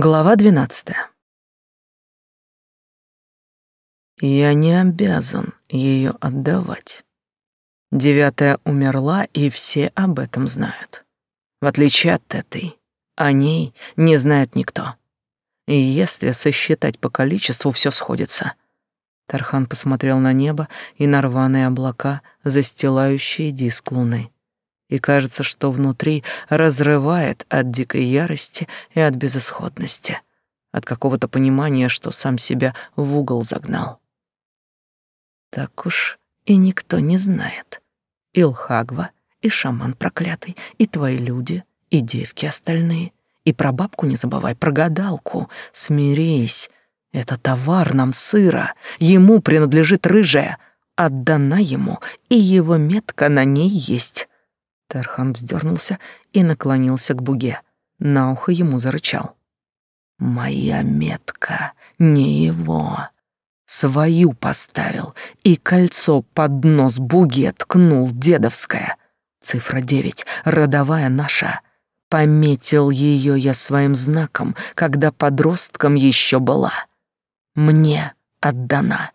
Глава двенадцатая. Я не обязан ее отдавать. Девятая умерла, и все об этом знают. В отличие от этой, о ней не знает никто. И если сосчитать по количеству, все сходится. Тархан посмотрел на небо и на рваные облака, застилающие диск луны. И кажется, что внутри разрывает от дикой ярости и от безысходности, от какого-то понимания, что сам себя в угол загнал. Так уж и никто не знает. Илхагва и шаман проклятый, и твои люди, и девки остальные. И про бабку не забывай, про гадалку. Смирись. Это товар нам сыра. Ему принадлежит рыжая. Отдана ему, и его метка на ней есть. Тархан вздернулся и наклонился к буге. На ухо ему зарычал. «Моя метка, не его свою поставил и кольцо под нос буге ткнул дедовское. Цифра девять, родовая наша. Пометил ее я своим знаком, когда подростком еще была. Мне отдана.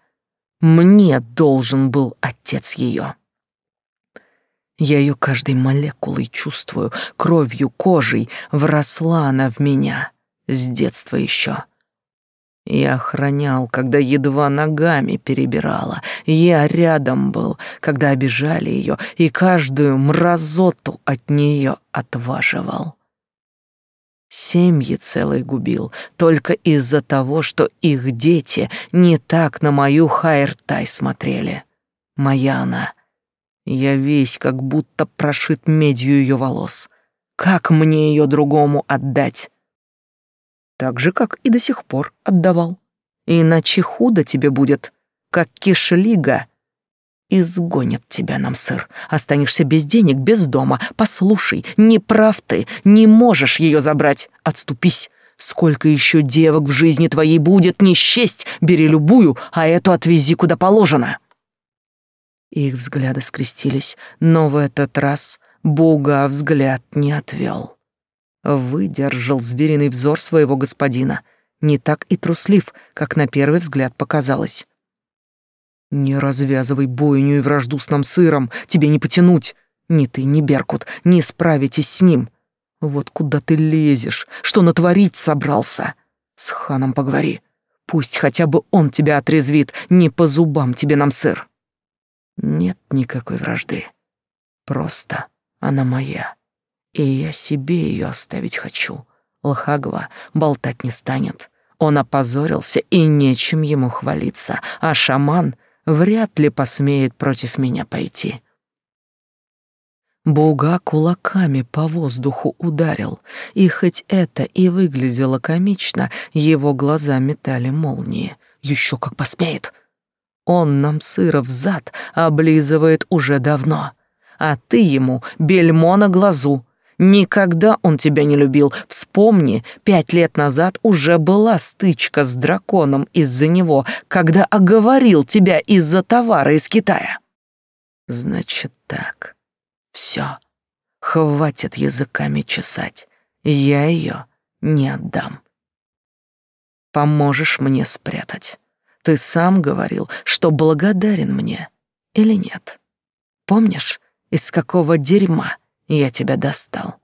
Мне должен был отец ее. Я ее каждой молекулой чувствую, кровью, кожей, вросла она в меня с детства еще. Я охранял, когда едва ногами перебирала. Я рядом был, когда обижали ее, и каждую мразоту от нее отваживал. Семьи целой губил только из-за того, что их дети не так на мою Хайртай смотрели. Моя она. Я весь как будто прошит медью ее волос. Как мне ее другому отдать? так же, как и до сих пор отдавал. Иначе худо тебе будет, как кишлига. Изгонят тебя нам, сыр. Останешься без денег, без дома. Послушай, не прав ты, не можешь ее забрать. Отступись. Сколько еще девок в жизни твоей будет, не счесть. Бери любую, а эту отвези куда положено. Их взгляды скрестились, но в этот раз Бога взгляд не отвел. Выдержал звериный взор своего господина, не так и труслив, как на первый взгляд показалось. «Не развязывай бойню и вражду с нам сыром, тебе не потянуть. Ни ты, ни Беркут не справитесь с ним. Вот куда ты лезешь, что натворить собрался? С ханом поговори, пусть хотя бы он тебя отрезвит, не по зубам тебе нам сыр». Нет никакой вражды, просто она моя и я себе ее оставить хочу. Лхагва болтать не станет. Он опозорился, и нечем ему хвалиться, а шаман вряд ли посмеет против меня пойти. Буга кулаками по воздуху ударил, и хоть это и выглядело комично, его глаза метали молнии. Еще как посмеет. Он нам сыра в зад облизывает уже давно, а ты ему бельмо на глазу, Никогда он тебя не любил. Вспомни, пять лет назад уже была стычка с драконом из-за него, когда оговорил тебя из-за товара из Китая. Значит так. Все. Хватит языками чесать. Я ее не отдам. Поможешь мне спрятать. Ты сам говорил, что благодарен мне или нет? Помнишь, из какого дерьма я тебя достал.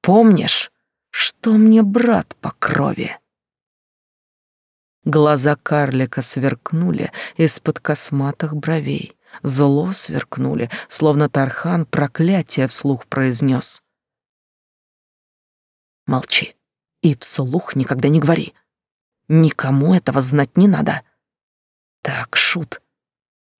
Помнишь, что мне брат по крови?» Глаза карлика сверкнули из-под косматых бровей. Зло сверкнули, словно Тархан проклятие вслух произнес. «Молчи и вслух никогда не говори. Никому этого знать не надо. Так, Шут,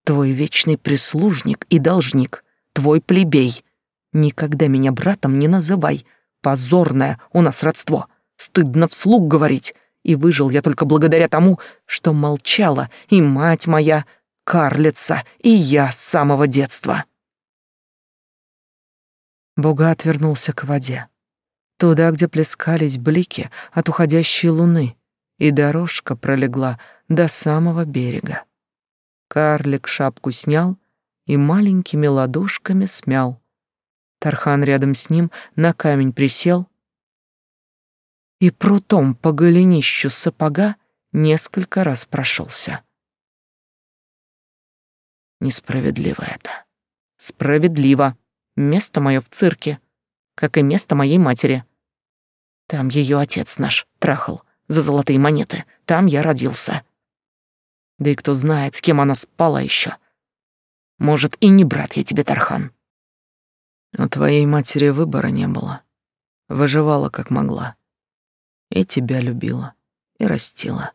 твой вечный прислужник и должник, твой плебей, Никогда меня братом не называй. Позорное у нас родство. Стыдно вслух говорить. И выжил я только благодаря тому, что молчала и мать моя, карлица, и я с самого детства. Бога отвернулся к воде. Туда, где плескались блики от уходящей луны, и дорожка пролегла до самого берега. Карлик шапку снял и маленькими ладошками смял Тархан рядом с ним на камень присел и прутом по голенищу сапога несколько раз прошелся. Несправедливо это. Справедливо. Место мое в цирке, как и место моей матери. Там ее отец наш трахал за золотые монеты. Там я родился. Да и кто знает, с кем она спала еще. Может, и не брат я тебе, Тархан. У твоей матери выбора не было. Выживала как могла. И тебя любила, и растила.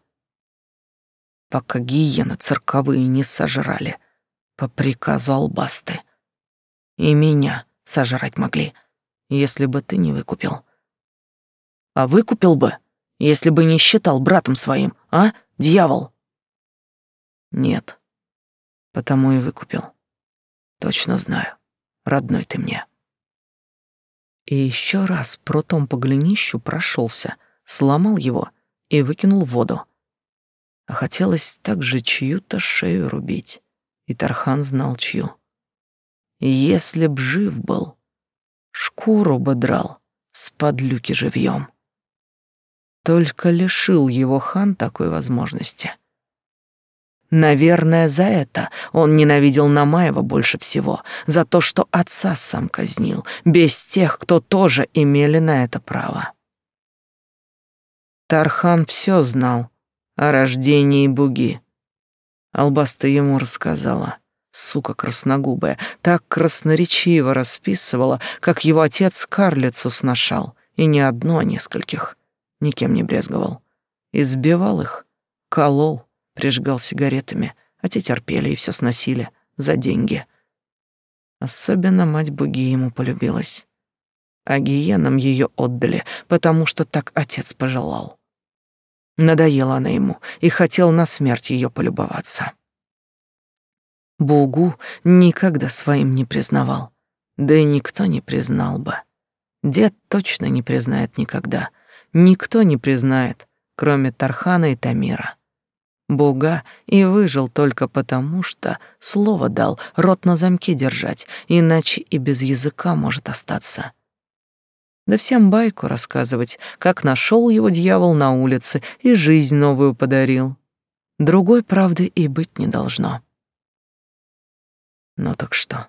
Пока гиены цирковые не сожрали по приказу Албасты. И меня сожрать могли, если бы ты не выкупил. А выкупил бы, если бы не считал братом своим, а, дьявол? Нет, потому и выкупил. Точно знаю, родной ты мне. И еще раз прутом по голенищу прошелся, сломал его и выкинул в воду. А хотелось также чью-то шею рубить, и Тархан знал чью. Если б жив был, шкуру бы драл с подлюки живьем. Только лишил его хан такой возможности. Наверное, за это он ненавидел Намаева больше всего, за то, что отца сам казнил, без тех, кто тоже имели на это право. Тархан все знал о рождении Буги. Албаста ему рассказала, сука красногубая, так красноречиво расписывала, как его отец карлицу сношал, и не одно, а нескольких, никем не брезговал. Избивал их, колол, прижигал сигаретами, а те терпели и все сносили за деньги. Особенно мать Буги ему полюбилась. А гиенам ее отдали, потому что так отец пожелал. Надоела она ему и хотел на смерть ее полюбоваться. Бугу никогда своим не признавал, да и никто не признал бы. Дед точно не признает никогда. Никто не признает, кроме Тархана и Тамира. Бога и выжил только потому, что слово дал рот на замке держать, иначе и без языка может остаться. Да всем байку рассказывать, как нашел его дьявол на улице и жизнь новую подарил. Другой правды и быть не должно. Ну так что,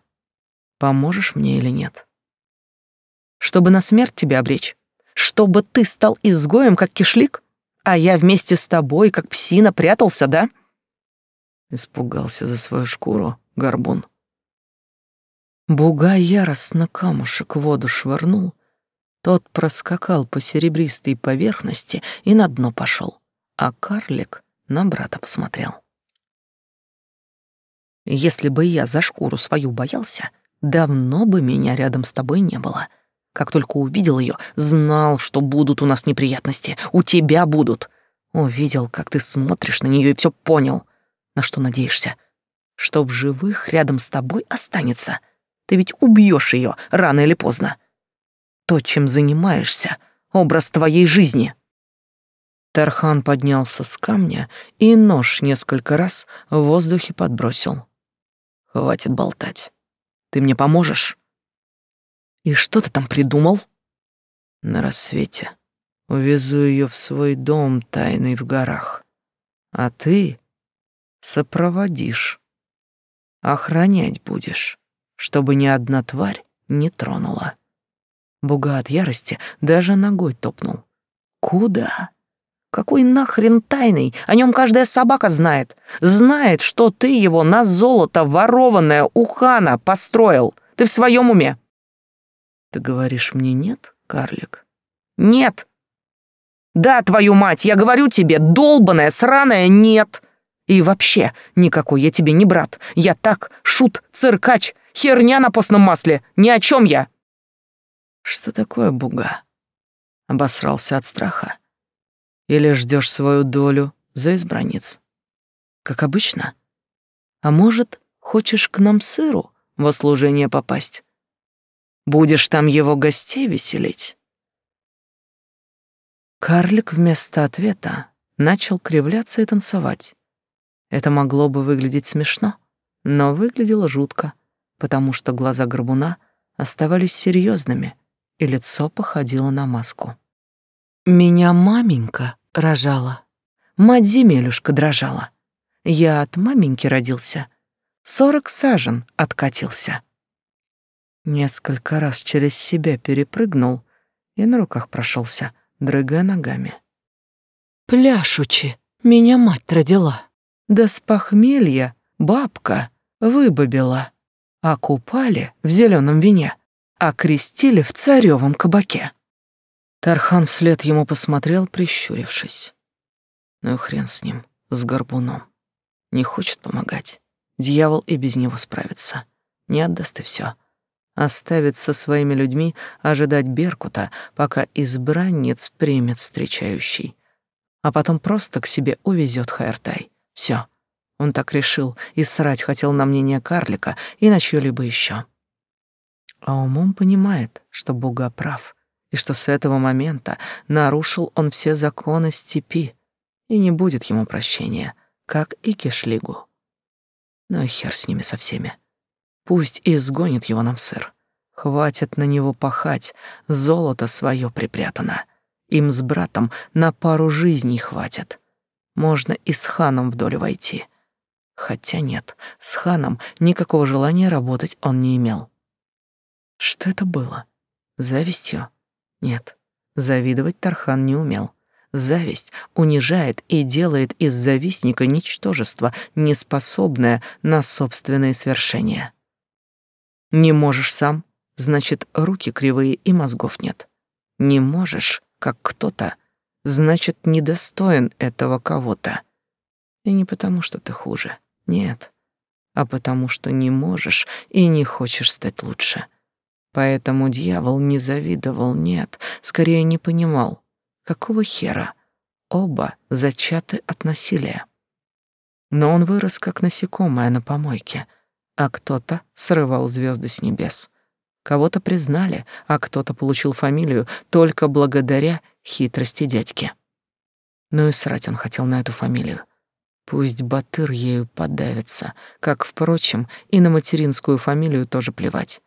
поможешь мне или нет? Чтобы на смерть тебя обречь? Чтобы ты стал изгоем, как кишлик? А я вместе с тобой, как псина, прятался, да?» Испугался за свою шкуру горбун. Бугай яростно камушек в воду швырнул. Тот проскакал по серебристой поверхности и на дно пошел, а карлик на брата посмотрел. «Если бы я за шкуру свою боялся, давно бы меня рядом с тобой не было. Как только увидел ее, знал, что будут у нас неприятности. У тебя будут. Увидел, как ты смотришь на нее и все понял. На что надеешься? Что в живых рядом с тобой останется. Ты ведь убьешь ее рано или поздно. То, чем занимаешься, образ твоей жизни. Тархан поднялся с камня и нож несколько раз в воздухе подбросил. Хватит болтать. Ты мне поможешь? И что ты там придумал? На рассвете увезу ее в свой дом тайный в горах. А ты сопроводишь. Охранять будешь, чтобы ни одна тварь не тронула. Буга от ярости даже ногой топнул. Куда? Какой нахрен тайный? О нем каждая собака знает. Знает, что ты его на золото ворованное у хана построил. Ты в своем уме? Ты говоришь мне нет, карлик? Нет. Да, твою мать, я говорю тебе, долбаная, сраная, нет. И вообще, никакой я тебе не брат. Я так, шут, циркач, херня на постном масле. Ни о чем я. Что такое буга? Обосрался от страха. Или ждешь свою долю за избранниц? Как обычно? А может, хочешь к нам сыру во служение попасть? Будешь там его гостей веселить?» Карлик вместо ответа начал кривляться и танцевать. Это могло бы выглядеть смешно, но выглядело жутко, потому что глаза горбуна оставались серьезными, и лицо походило на маску. Меня маменька рожала, мать-земелюшка дрожала. Я от маменьки родился, сорок сажен откатился. Несколько раз через себя перепрыгнул и на руках прошелся, дрыгая ногами. Пляшучи, меня мать родила, да с похмелья бабка выбобила, а купали в зеленом вине, а крестили в царевом кабаке. Тархан вслед ему посмотрел, прищурившись. Ну и хрен с ним, с горбуном. Не хочет помогать. Дьявол и без него справится. Не отдаст и все. Оставит со своими людьми ожидать Беркута, пока избранниц примет встречающий. А потом просто к себе увезет Хайртай. Все. Он так решил и срать хотел на мнение карлика и на чьё-либо еще. А умом понимает, что Бога прав, и что с этого момента нарушил он все законы степи, и не будет ему прощения, как и Кишлигу. Ну и хер с ними со всеми. Пусть и сгонит его нам сыр. Хватит на него пахать, золото свое припрятано. Им с братом на пару жизней хватит. Можно и с ханом вдоль войти. Хотя нет, с ханом никакого желания работать он не имел. Что это было? Завистью? Нет, завидовать Тархан не умел. Зависть унижает и делает из завистника ничтожество, неспособное на собственные свершения. Не можешь сам, значит, руки кривые и мозгов нет. Не можешь, как кто-то, значит, недостоин этого кого-то. И не потому, что ты хуже, нет, а потому, что не можешь и не хочешь стать лучше. Поэтому дьявол не завидовал, нет, скорее не понимал, какого хера оба зачаты от насилия. Но он вырос как насекомое на помойке, а кто-то срывал звезды с небес. Кого-то признали, а кто-то получил фамилию только благодаря хитрости дядьки. Ну и срать он хотел на эту фамилию. Пусть Батыр ею подавится, как, впрочем, и на материнскую фамилию тоже плевать.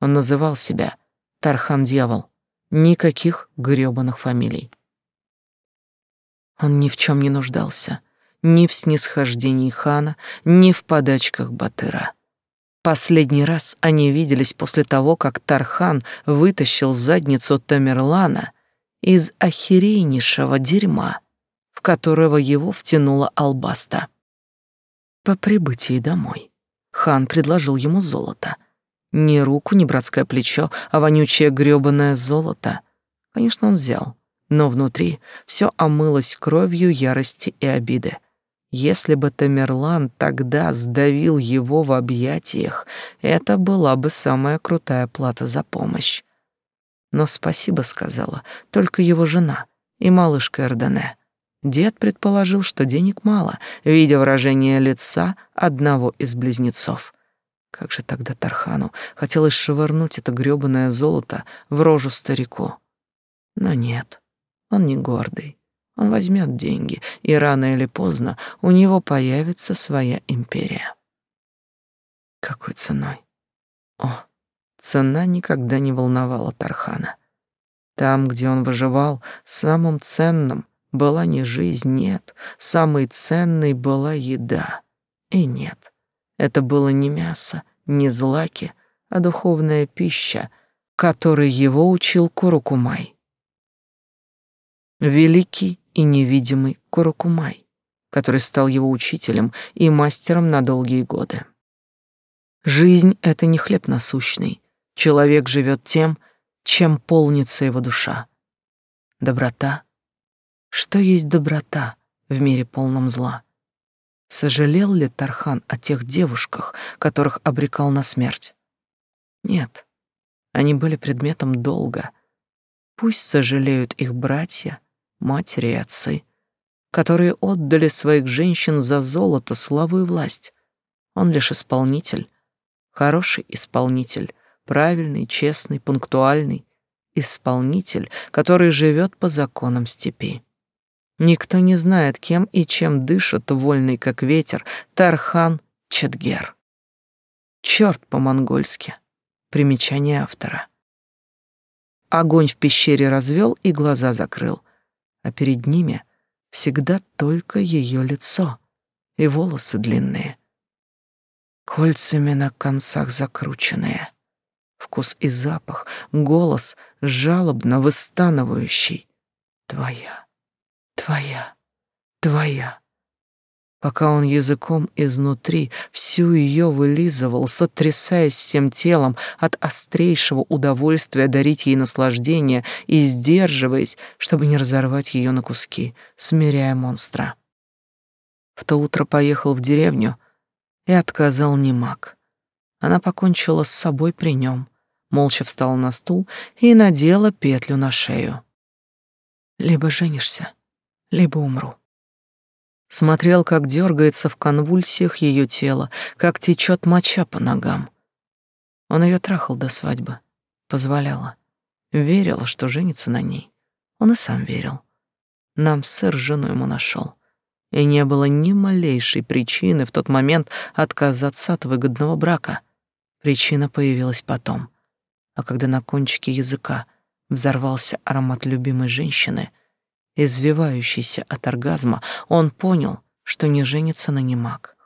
Он называл себя Тархан-дьявол. Никаких грёбаных фамилий. Он ни в чем не нуждался, ни в снисхождении хана, ни в подачках Батыра. Последний раз они виделись после того, как Тархан вытащил задницу Тамерлана из охерейнейшего дерьма, в которого его втянула Албаста. По прибытии домой хан предложил ему золото — ни руку, ни братское плечо, а вонючее грёбаное золото. Конечно, он взял, но внутри все омылось кровью ярости и обиды. Если бы Тамерлан тогда сдавил его в объятиях, это была бы самая крутая плата за помощь. Но спасибо сказала только его жена и малышка Эрдене. Дед предположил, что денег мало, видя выражение лица одного из близнецов. Как же тогда Тархану хотелось швырнуть это грёбаное золото в рожу старику. Но нет, он не гордый. Он возьмет деньги, и рано или поздно у него появится своя империя. Какой ценой? О, цена никогда не волновала Тархана. Там, где он выживал, самым ценным была не жизнь, нет, самой ценной была еда. И нет, это было не мясо, не злаки, а духовная пища, которой его учил Курукумай. Великий и невидимый Курукумай, который стал его учителем и мастером на долгие годы. Жизнь — это не хлеб насущный. Человек живет тем, чем полнится его душа. Доброта. Что есть доброта в мире полном зла? Сожалел ли Тархан о тех девушках, которых обрекал на смерть? Нет, они были предметом долга. Пусть сожалеют их братья, матери и отцы, которые отдали своих женщин за золото, славу и власть. Он лишь исполнитель, хороший исполнитель, правильный, честный, пунктуальный, исполнитель, который живет по законам степи. Никто не знает, кем и чем дышит вольный, как ветер, Тархан Четгер. Черт по-монгольски. Примечание автора. огонь в пещере развел и глаза закрыл, а перед ними всегда только ее лицо и волосы длинные, кольцами на концах закрученные. Вкус и запах, голос жалобно выстанывающий. Твоя, твоя, твоя пока он языком изнутри всю ее вылизывал, сотрясаясь всем телом от острейшего удовольствия дарить ей наслаждение и сдерживаясь, чтобы не разорвать ее на куски, смиряя монстра. В то утро поехал в деревню и отказал немак. Она покончила с собой при нем, молча встала на стул и надела петлю на шею. Либо женишься, либо умру. Смотрел, как дергается в конвульсиях ее тело, как течет моча по ногам. Он ее трахал до свадьбы, позволяла. Верил, что женится на ней. Он и сам верил. Нам сыр жену ему нашел. И не было ни малейшей причины в тот момент отказаться от выгодного брака. Причина появилась потом. А когда на кончике языка взорвался аромат любимой женщины — извивающийся от оргазма, он понял, что не женится на немак.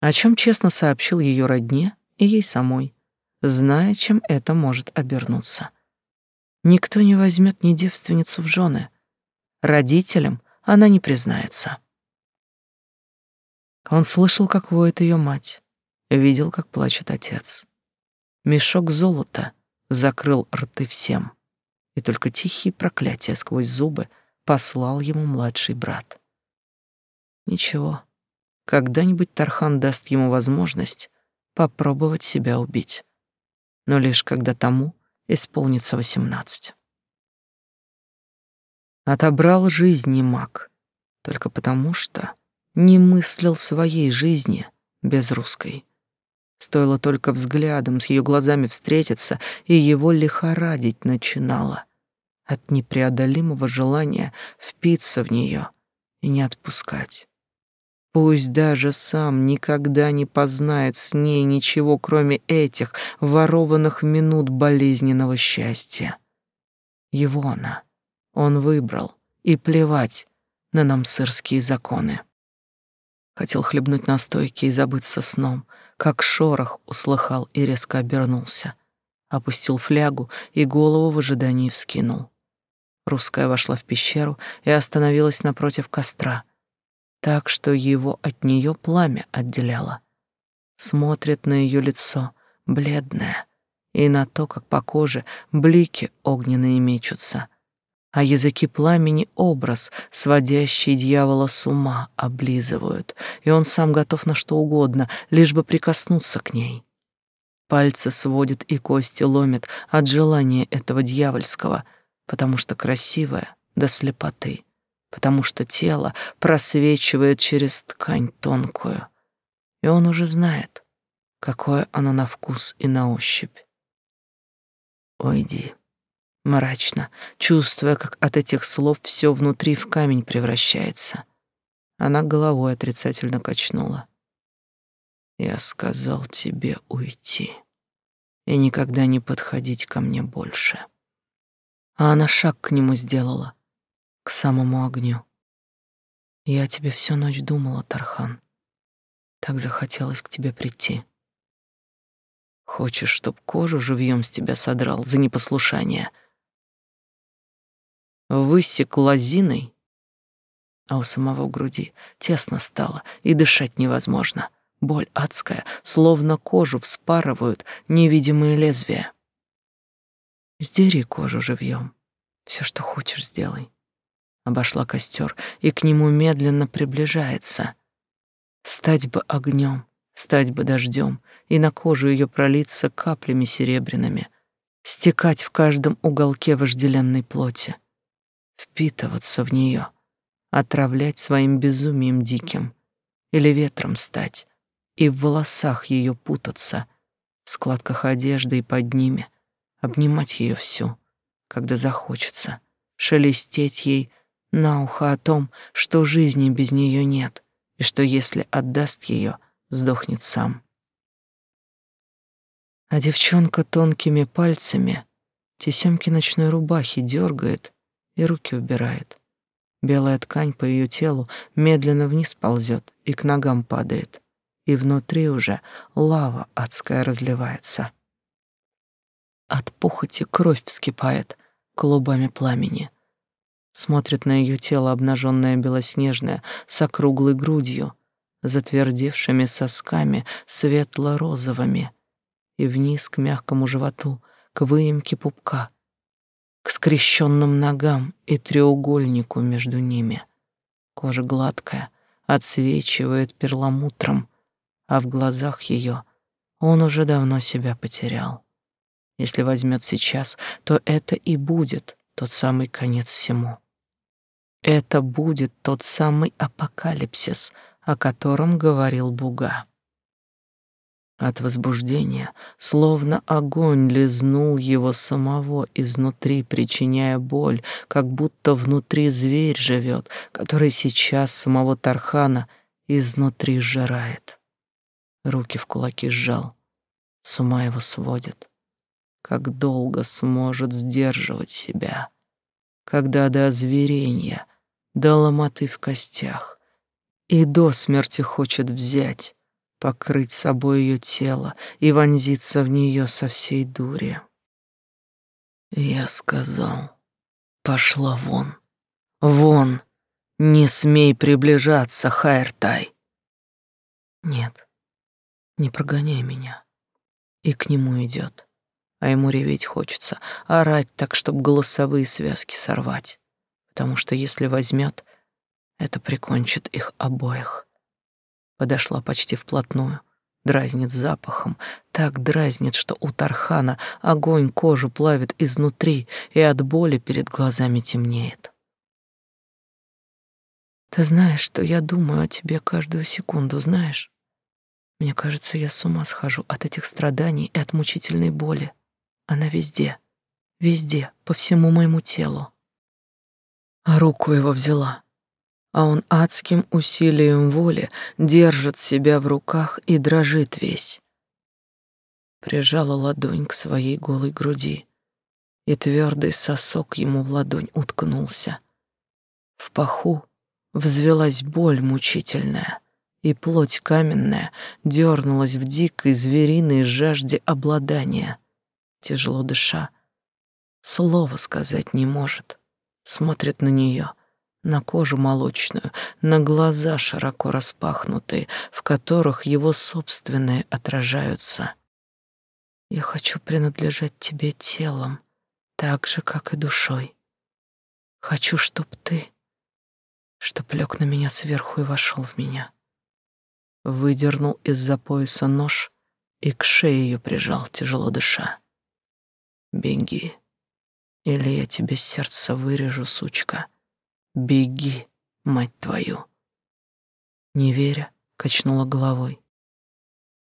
О чем честно сообщил ее родне и ей самой, зная, чем это может обернуться. Никто не возьмет ни девственницу в жены. Родителям она не признается. Он слышал, как воет ее мать, видел, как плачет отец. Мешок золота закрыл рты всем и только тихие проклятия сквозь зубы послал ему младший брат. Ничего, когда-нибудь Тархан даст ему возможность попробовать себя убить, но лишь когда тому исполнится восемнадцать. Отобрал жизни маг только потому, что не мыслил своей жизни без русской. Стоило только взглядом с ее глазами встретиться, и его лихорадить начинало от непреодолимого желания впиться в нее и не отпускать. Пусть даже сам никогда не познает с ней ничего, кроме этих ворованных минут болезненного счастья. Его она, он выбрал, и плевать на намсырские законы. Хотел хлебнуть настойки и забыться сном, как шорох услыхал и резко обернулся. Опустил флягу и голову в ожидании вскинул. Русская вошла в пещеру и остановилась напротив костра, так что его от нее пламя отделяло. Смотрит на ее лицо, бледное, и на то, как по коже блики огненные мечутся, а языки пламени образ, сводящий дьявола с ума, облизывают, и он сам готов на что угодно, лишь бы прикоснуться к ней. Пальцы сводит и кости ломит от желания этого дьявольского — потому что красивая до слепоты, потому что тело просвечивает через ткань тонкую, и он уже знает, какое оно на вкус и на ощупь. Уйди. Мрачно, чувствуя, как от этих слов все внутри в камень превращается. Она головой отрицательно качнула. Я сказал тебе уйти и никогда не подходить ко мне больше а она шаг к нему сделала, к самому огню. Я тебе всю ночь думала, Тархан. Так захотелось к тебе прийти. Хочешь, чтоб кожу живьем с тебя содрал за непослушание? Высек лозиной, а у самого груди тесно стало, и дышать невозможно. Боль адская, словно кожу вспарывают невидимые лезвия. Сдери кожу живьем. Все, что хочешь, сделай. Обошла костер и к нему медленно приближается. Стать бы огнем, стать бы дождем, и на кожу ее пролиться каплями серебряными, стекать в каждом уголке вожделенной плоти, впитываться в нее, отравлять своим безумием диким, или ветром стать, и в волосах ее путаться, в складках одежды и под ними — обнимать ее всю, когда захочется, шелестеть ей на ухо о том, что жизни без нее нет, и что если отдаст ее, сдохнет сам. А девчонка тонкими пальцами Тесемки ночной рубахи дергает и руки убирает. Белая ткань по ее телу медленно вниз ползет и к ногам падает, и внутри уже лава адская разливается. От похоти кровь вскипает клубами пламени. Смотрит на ее тело, обнаженное белоснежное, с округлой грудью, затвердевшими сосками светло-розовыми, и вниз к мягкому животу, к выемке пупка, к скрещенным ногам и треугольнику между ними. Кожа гладкая, отсвечивает перламутром, а в глазах ее он уже давно себя потерял. Если возьмет сейчас, то это и будет тот самый конец всему. Это будет тот самый апокалипсис, о котором говорил Буга. От возбуждения, словно огонь лизнул его самого изнутри, причиняя боль, как будто внутри зверь живет, который сейчас самого Тархана изнутри сжирает. Руки в кулаки сжал, с ума его сводит как долго сможет сдерживать себя, когда до озверения, до ломоты в костях и до смерти хочет взять, покрыть собой ее тело и вонзиться в нее со всей дури. Я сказал, пошла вон, вон, не смей приближаться, Хайртай. Нет, не прогоняй меня. И к нему идет а ему реветь хочется, орать так, чтобы голосовые связки сорвать. Потому что если возьмет, это прикончит их обоих. Подошла почти вплотную, дразнит запахом, так дразнит, что у Тархана огонь кожу плавит изнутри и от боли перед глазами темнеет. Ты знаешь, что я думаю о тебе каждую секунду, знаешь? Мне кажется, я с ума схожу от этих страданий и от мучительной боли. Она везде, везде, по всему моему телу. А руку его взяла, а он адским усилием воли держит себя в руках и дрожит весь. Прижала ладонь к своей голой груди, и твердый сосок ему в ладонь уткнулся. В паху взвелась боль мучительная, и плоть каменная дернулась в дикой звериной жажде обладания — тяжело дыша. Слова сказать не может. Смотрит на нее, на кожу молочную, на глаза широко распахнутые, в которых его собственные отражаются. Я хочу принадлежать тебе телом, так же, как и душой. Хочу, чтоб ты, чтоб лег на меня сверху и вошел в меня. Выдернул из-за пояса нож и к шее ее прижал, тяжело дыша. Беги, или я тебе сердце вырежу, сучка. Беги, мать твою. Не веря, качнула головой.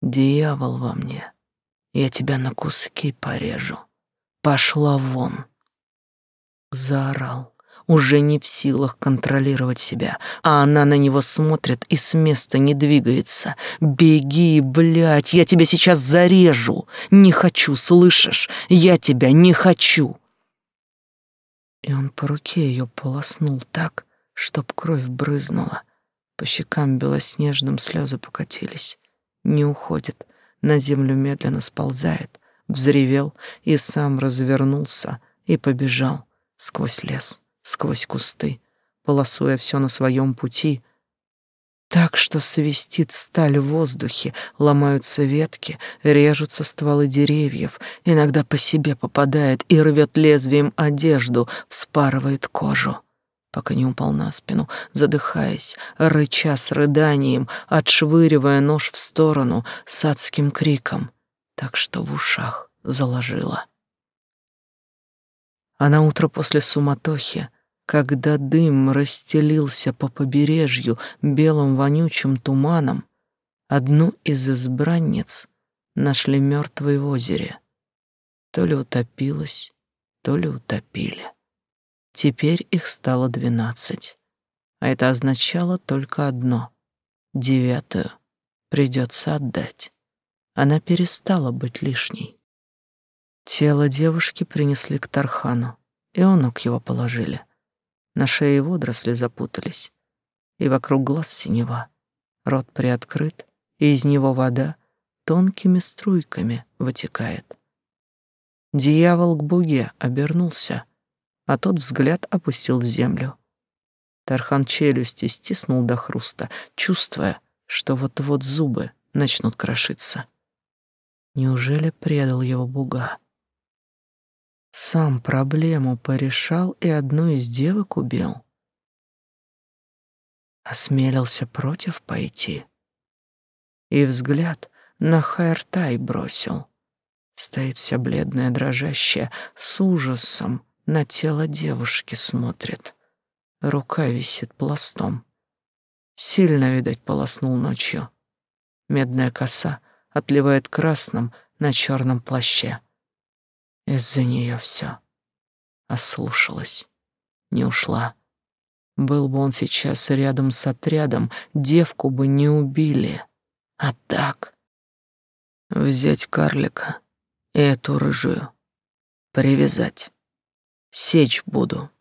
Дьявол во мне. Я тебя на куски порежу. Пошла вон. Заорал уже не в силах контролировать себя, а она на него смотрит и с места не двигается. «Беги, блядь, я тебя сейчас зарежу! Не хочу, слышишь? Я тебя не хочу!» И он по руке ее полоснул так, чтоб кровь брызнула. По щекам белоснежным слезы покатились. Не уходит, на землю медленно сползает, взревел и сам развернулся и побежал сквозь лес сквозь кусты, полосуя все на своем пути, так что свистит сталь в воздухе, ломаются ветки, режутся стволы деревьев, иногда по себе попадает и рвет лезвием одежду, вспарывает кожу пока не упал на спину, задыхаясь, рыча с рыданием, отшвыривая нож в сторону с адским криком, так что в ушах заложило. А на утро после суматохи когда дым расстелился по побережью белым вонючим туманом, одну из избранниц нашли мертвой в озере. То ли утопилась, то ли утопили. Теперь их стало двенадцать, а это означало только одно — девятую придется отдать. Она перестала быть лишней. Тело девушки принесли к Тархану, и он ног его положили. На шее водоросли запутались, и вокруг глаз синева. Рот приоткрыт, и из него вода тонкими струйками вытекает. Дьявол к буге обернулся, а тот взгляд опустил в землю. Тархан челюсти стиснул до хруста, чувствуя, что вот-вот зубы начнут крошиться. Неужели предал его буга? Сам проблему порешал и одну из девок убил. Осмелился против пойти. И взгляд на Хайртай бросил. Стоит вся бледная, дрожащая, с ужасом на тело девушки смотрит. Рука висит пластом. Сильно, видать, полоснул ночью. Медная коса отливает красным на черном плаще. Из-за нее все. Ослушалась. Не ушла. Был бы он сейчас рядом с отрядом, девку бы не убили. А так... Взять карлика и эту рыжую. Привязать. Сечь буду.